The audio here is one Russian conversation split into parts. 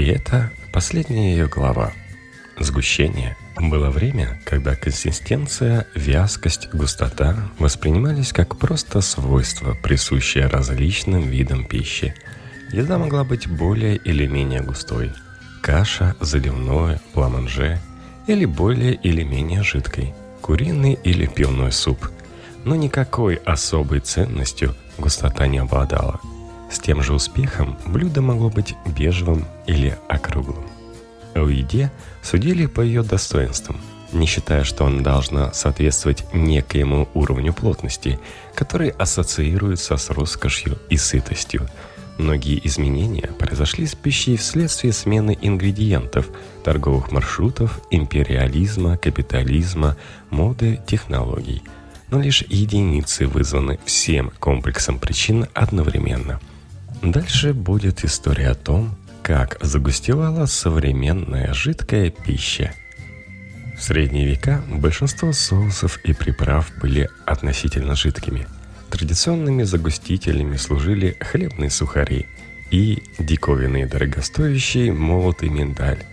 И это последняя ее глава. Сгущение. Было время, когда консистенция, вязкость, густота воспринимались как просто свойства, присущие различным видам пищи. Еда могла быть более или менее густой. Каша, заливное, пламанже или более или менее жидкой. Куриный или пивной суп. Но никакой особой ценностью густота не обладала. С тем же успехом блюдо могло быть бежевым или округлым. О еде судили по ее достоинствам, не считая, что она должна соответствовать некоему уровню плотности, который ассоциируется с роскошью и сытостью. Многие изменения произошли с пищей вследствие смены ингредиентов, торговых маршрутов, империализма, капитализма, моды, технологий. Но лишь единицы вызваны всем комплексом причин одновременно. Дальше будет история о том, как загустевала современная жидкая пища. В средние века большинство соусов и приправ были относительно жидкими. Традиционными загустителями служили хлебные сухари и диковинный дорогостоящий молотый миндаль,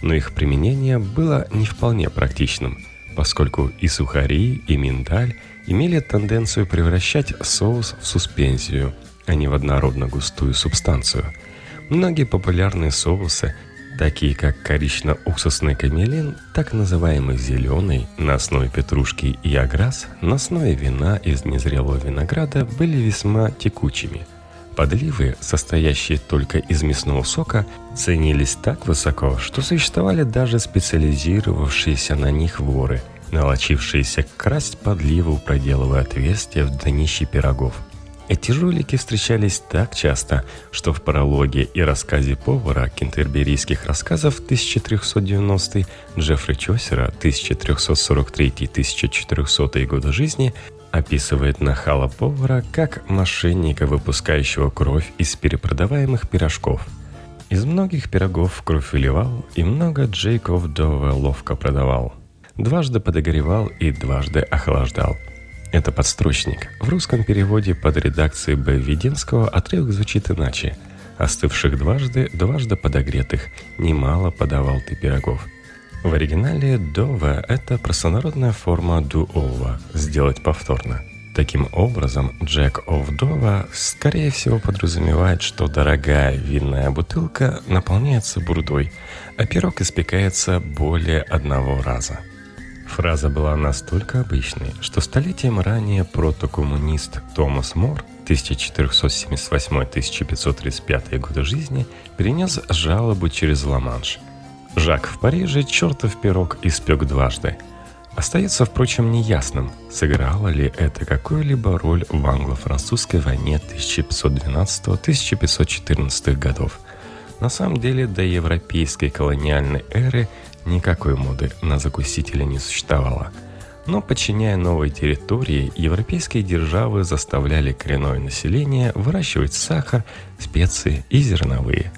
но их применение было не вполне практичным, поскольку и сухари, и миндаль имели тенденцию превращать соус в суспензию, а не в однородно густую субстанцию – Многие популярные соусы, такие как корично-уксусный камелин, так называемый зеленый, на основе петрушки и аграс, на основе вина из незрелого винограда, были весьма текучими. Подливы, состоящие только из мясного сока, ценились так высоко, что существовали даже специализировавшиеся на них воры, налочившиеся красть подливу, проделывая отверстия в днище пирогов – эти жулики встречались так часто, что в прологе и рассказе повара кентерберийских рассказов 1390 Джеффри Чосера 1343-1400 годы жизни описывает нахала повара как мошенника, выпускающего кровь из перепродаваемых пирожков. Из многих пирогов кровь выливал, и много Джейков Дове ловко продавал. Дважды подогревал и дважды охлаждал – это подстрочник. В русском переводе под редакцией Б. Веденского отрывок звучит иначе. «Остывших дважды, дважды подогретых, немало подавал ты пирогов». В оригинале «дова» — это простонародная форма «дуова» — «сделать повторно». Таким образом, Джек оф Дова скорее всего подразумевает, что дорогая винная бутылка наполняется бурдой, а пирог испекается более одного раза – Фраза была настолько обычной, что столетием ранее протокоммунист Томас Мор 1478-1535 годы жизни перенес жалобу через Ла-Манш. Жак в Париже чертов пирог испек дважды. Остается, впрочем, неясным, сыграла ли это какую-либо роль в англо-французской войне 1512-1514 годов. На самом деле, до европейской колониальной эры Никакой моды на закусителя не существовало. Но, подчиняя новые территории, европейские державы заставляли коренное население выращивать сахар, специи и зерновые.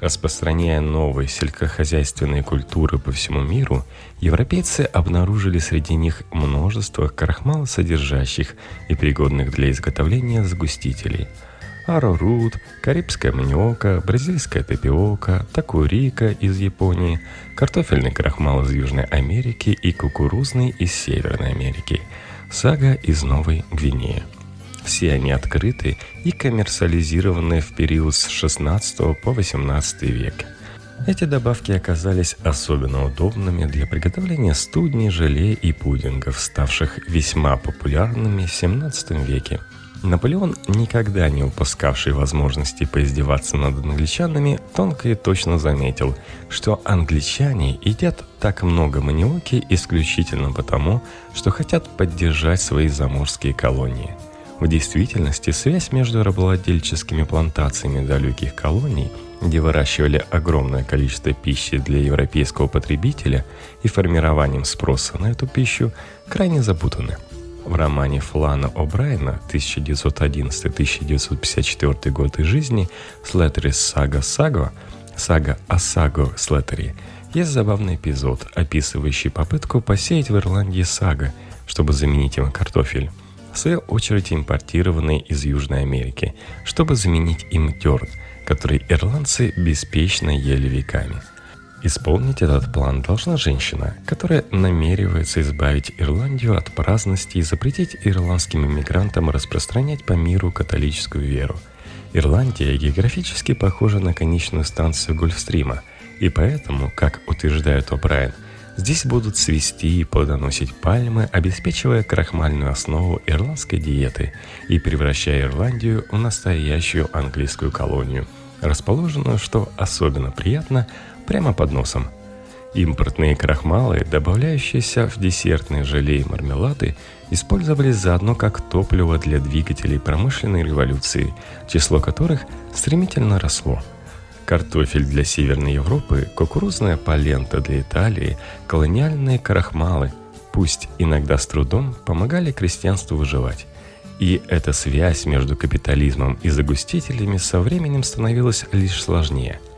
Распространяя новые сельскохозяйственные культуры по всему миру, европейцы обнаружили среди них множество крахмалосодержащих и пригодных для изготовления сгустителей – арорут, карибская маниока, бразильская тапиока, такурика из Японии, картофельный крахмал из Южной Америки и кукурузный из Северной Америки, сага из Новой Гвинеи. Все они открыты и коммерциализированы в период с 16 по 18 век. Эти добавки оказались особенно удобными для приготовления студней, желе и пудингов, ставших весьма популярными в 17 веке – Наполеон, никогда не упускавший возможности поиздеваться над англичанами, тонко и точно заметил, что англичане едят так много маниоки исключительно потому, что хотят поддержать свои заморские колонии. В действительности связь между рабовладельческими плантациями далеких колоний, где выращивали огромное количество пищи для европейского потребителя, и формированием спроса на эту пищу крайне запутаны – в романе Флана О'Брайена 1911-1954 годы жизни «Слеттери Сага Саго» «Сага о Саго Слеттери» есть забавный эпизод, описывающий попытку посеять в Ирландии сага, чтобы заменить им картофель. В свою очередь импортированный из Южной Америки, чтобы заменить им дерн, который ирландцы беспечно ели веками. Исполнить этот план должна женщина, которая намеревается избавить Ирландию от праздности и запретить ирландским иммигрантам распространять по миру католическую веру. Ирландия географически похожа на конечную станцию Гольфстрима, и поэтому, как утверждает О'Брайен, здесь будут свести и плодоносить пальмы, обеспечивая крахмальную основу ирландской диеты и превращая Ирландию в настоящую английскую колонию, расположенную, что особенно приятно, прямо под носом. Импортные крахмалы, добавляющиеся в десертные желе и мармелады, использовались заодно как топливо для двигателей промышленной революции, число которых стремительно росло. Картофель для Северной Европы, кукурузная полента для Италии, колониальные крахмалы, пусть иногда с трудом, помогали крестьянству выживать. И эта связь между капитализмом и загустителями со временем становилась лишь сложнее –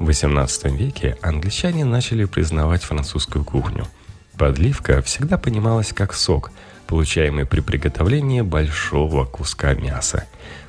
в XVIII веке англичане начали признавать французскую кухню. Подливка всегда понималась как сок, получаемый при приготовлении большого куска мяса.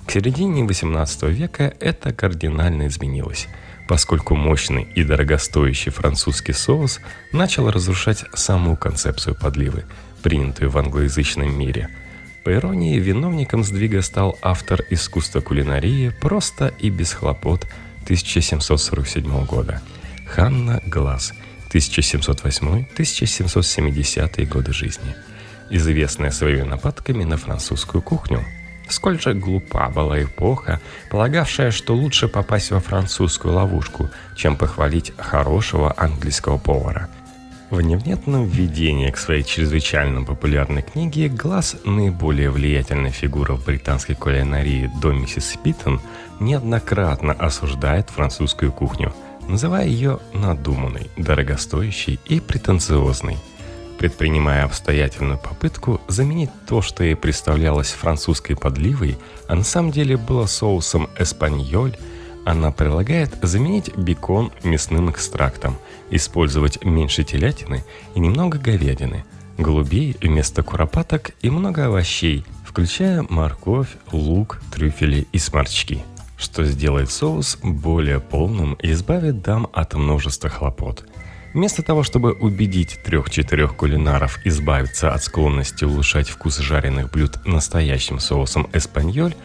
К середине XVIII века это кардинально изменилось, поскольку мощный и дорогостоящий французский соус начал разрушать саму концепцию подливы, принятую в англоязычном мире – по иронии, виновником сдвига стал автор искусства кулинарии просто и без хлопот 1747 года. Ханна Глаз, 1708-1770 годы жизни. Известная своими нападками на французскую кухню. Сколь же глупа была эпоха, полагавшая, что лучше попасть во французскую ловушку, чем похвалить хорошего английского повара – в невнятном введении к своей чрезвычайно популярной книге «Глаз» наиболее влиятельная фигура в британской кулинарии до миссис Питтон неоднократно осуждает французскую кухню, называя ее надуманной, дорогостоящей и претенциозной. Предпринимая обстоятельную попытку заменить то, что ей представлялось французской подливой, а на самом деле было соусом эспаньоль, она предлагает заменить бекон мясным экстрактом – использовать меньше телятины и немного говядины, голубей вместо куропаток и много овощей, включая морковь, лук, трюфели и сморчки, что сделает соус более полным и избавит дам от множества хлопот. Вместо того, чтобы убедить трех-четырех кулинаров избавиться от склонности улучшать вкус жареных блюд настоящим соусом эспаньоль,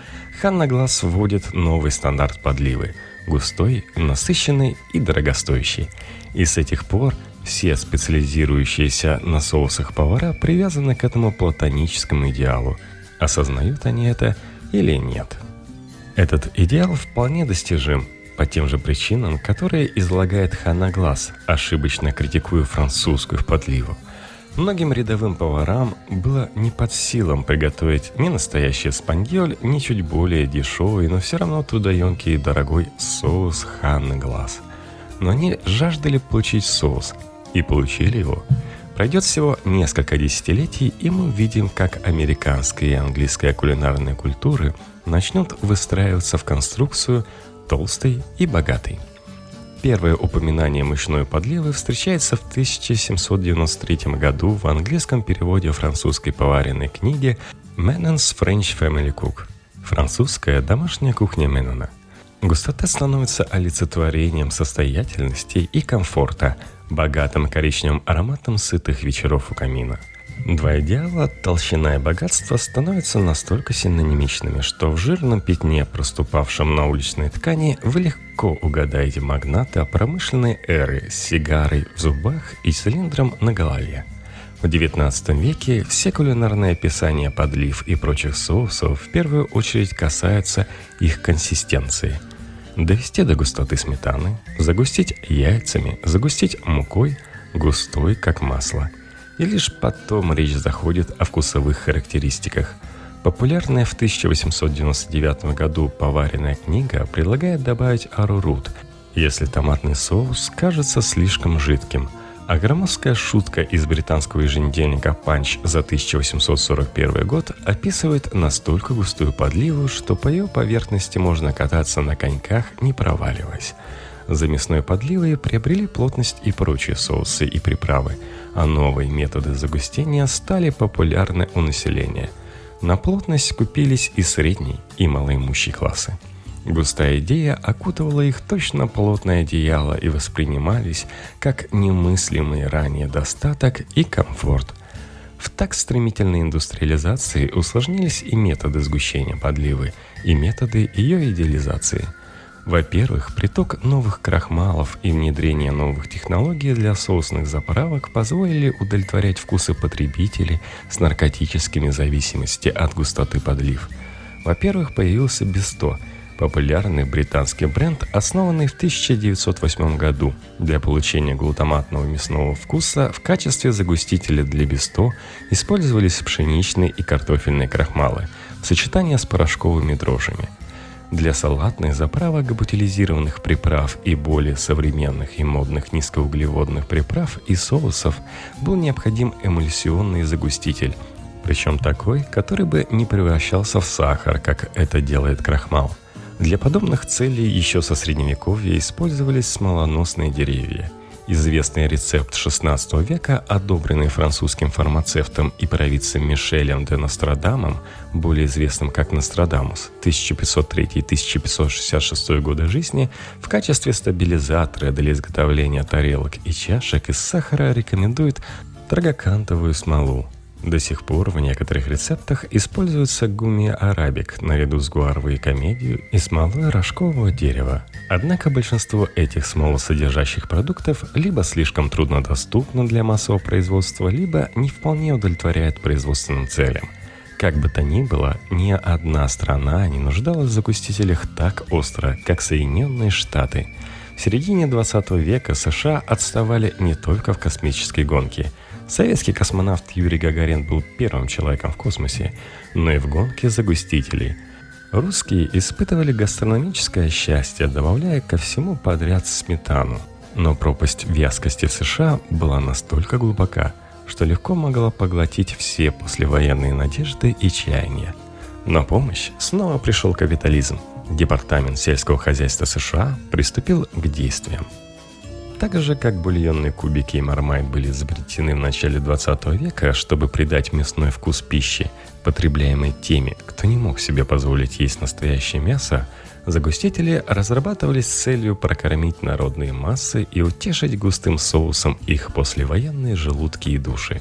Ханна Глаз вводит новый стандарт подливы – густой, насыщенный и дорогостоящий – и с этих пор все специализирующиеся на соусах повара привязаны к этому платоническому идеалу. Осознают они это или нет? Этот идеал вполне достижим по тем же причинам, которые излагает Ханна Глаз, ошибочно критикуя французскую подливу. Многим рядовым поварам было не под силам приготовить ни настоящий спаньоль, ни чуть более дешевый, но все равно трудоемкий и дорогой соус Ханны Глаз но они жаждали получить соус и получили его. Пройдет всего несколько десятилетий, и мы увидим, как американская и английская кулинарные культуры начнут выстраиваться в конструкцию толстой и богатой. Первое упоминание мышной подливы встречается в 1793 году в английском переводе французской поваренной книги «Menon's French Family Cook» – французская домашняя кухня Меннона – Густота становится олицетворением состоятельности и комфорта, богатым коричневым ароматом сытых вечеров у камина. Два идеала, толщина и богатство, становятся настолько синонимичными, что в жирном пятне, проступавшем на уличной ткани, вы легко угадаете магната промышленной эры с сигарой в зубах и цилиндром на голове. В XIX веке все кулинарные описания подлив и прочих соусов в первую очередь касаются их консистенции – довести до густоты сметаны, загустить яйцами, загустить мукой, густой, как масло. И лишь потом речь заходит о вкусовых характеристиках. Популярная в 1899 году поваренная книга предлагает добавить арурут, если томатный соус кажется слишком жидким – а громоздкая шутка из британского еженедельника «Панч» за 1841 год описывает настолько густую подливу, что по ее поверхности можно кататься на коньках, не проваливаясь. За мясной подливой приобрели плотность и прочие соусы и приправы, а новые методы загустения стали популярны у населения. На плотность купились и средний, и малоимущие классы – Густая идея окутывала их точно плотное одеяло и воспринимались как немыслимый ранее достаток и комфорт. В так стремительной индустриализации усложнились и методы сгущения подливы, и методы ее идеализации – во-первых, приток новых крахмалов и внедрение новых технологий для соусных заправок позволили удовлетворять вкусы потребителей с наркотическими зависимости от густоты подлив. Во-первых, появился Бесто – популярный британский бренд, основанный в 1908 году. Для получения глутаматного мясного вкуса в качестве загустителя для бесто использовались пшеничные и картофельные крахмалы в сочетании с порошковыми дрожжами – для салатных заправок бутилизированных приправ и более современных и модных низкоуглеводных приправ и соусов был необходим эмульсионный загуститель, причем такой, который бы не превращался в сахар, как это делает крахмал. Для подобных целей еще со средневековья использовались смолоносные деревья – Известный рецепт XVI века, одобренный французским фармацевтом и провидцем Мишелем де Нострадамом, более известным как Нострадамус, 1503-1566 годы жизни, в качестве стабилизатора для изготовления тарелок и чашек из сахара рекомендует трагокантовую смолу, до сих пор в некоторых рецептах используется гумия арабик наряду с гуаровой комедию и смолой рожкового дерева. Однако большинство этих смолосодержащих продуктов либо слишком труднодоступно для массового производства, либо не вполне удовлетворяет производственным целям. Как бы то ни было, ни одна страна не нуждалась в загустителях так остро, как Соединенные Штаты. В середине 20 века США отставали не только в космической гонке – Советский космонавт Юрий Гагарин был первым человеком в космосе, но и в гонке загустителей. Русские испытывали гастрономическое счастье, добавляя ко всему подряд сметану. Но пропасть вязкости в США была настолько глубока, что легко могла поглотить все послевоенные надежды и чаяния. На помощь снова пришел капитализм. Департамент сельского хозяйства США приступил к действиям – так же, как бульонные кубики и мармайт были изобретены в начале 20 века, чтобы придать мясной вкус пищи, потребляемой теми, кто не мог себе позволить есть настоящее мясо, загустители разрабатывались с целью прокормить народные массы и утешить густым соусом их послевоенные желудки и души.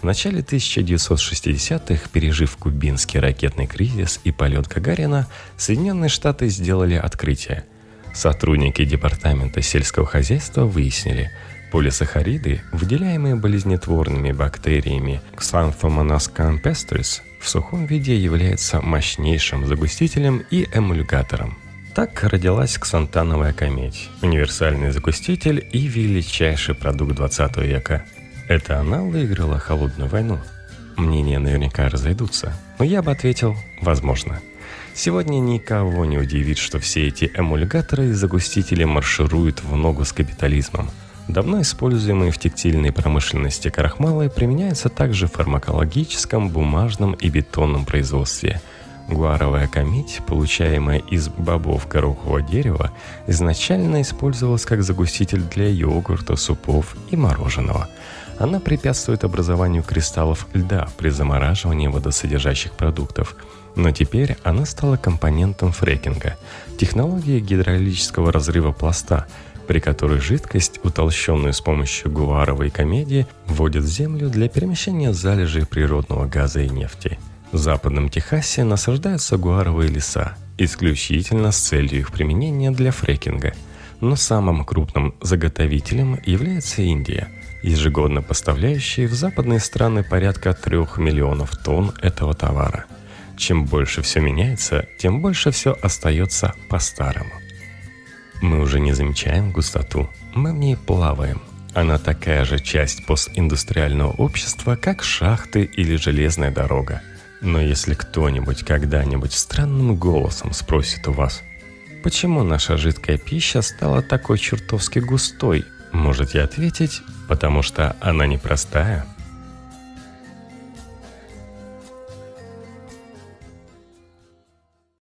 В начале 1960-х, пережив кубинский ракетный кризис и полет Гагарина, Соединенные Штаты сделали открытие – Сотрудники Департамента сельского хозяйства выяснили, полисахариды, выделяемые болезнетворными бактериями Xanthomannus campestris, в сухом виде являются мощнейшим загустителем и эмульгатором. Так родилась ксантановая кометь, универсальный загуститель и величайший продукт 20 века. Это она выиграла холодную войну. Мнения наверняка разойдутся, но я бы ответил «возможно». Сегодня никого не удивит, что все эти эмульгаторы и загустители маршируют в ногу с капитализмом. Давно используемые в текстильной промышленности крахмалы применяются также в фармакологическом, бумажном и бетонном производстве. Гуаровая камедь, получаемая из бобов горохового дерева, изначально использовалась как загуститель для йогурта, супов и мороженого. Она препятствует образованию кристаллов льда при замораживании водосодержащих продуктов – но теперь она стала компонентом фрекинга, технологии гидравлического разрыва пласта, при которой жидкость, утолщенную с помощью гуаровой комедии, вводят в землю для перемещения залежей природного газа и нефти. В западном Техасе насаждаются гуаровые леса, исключительно с целью их применения для фрекинга. Но самым крупным заготовителем является Индия, ежегодно поставляющая в западные страны порядка 3 миллионов тонн этого товара – чем больше все меняется, тем больше все остается по-старому. Мы уже не замечаем густоту, мы в ней плаваем. Она такая же часть постиндустриального общества, как шахты или железная дорога. Но если кто-нибудь когда-нибудь странным голосом спросит у вас, почему наша жидкая пища стала такой чертовски густой, можете ответить, потому что она непростая –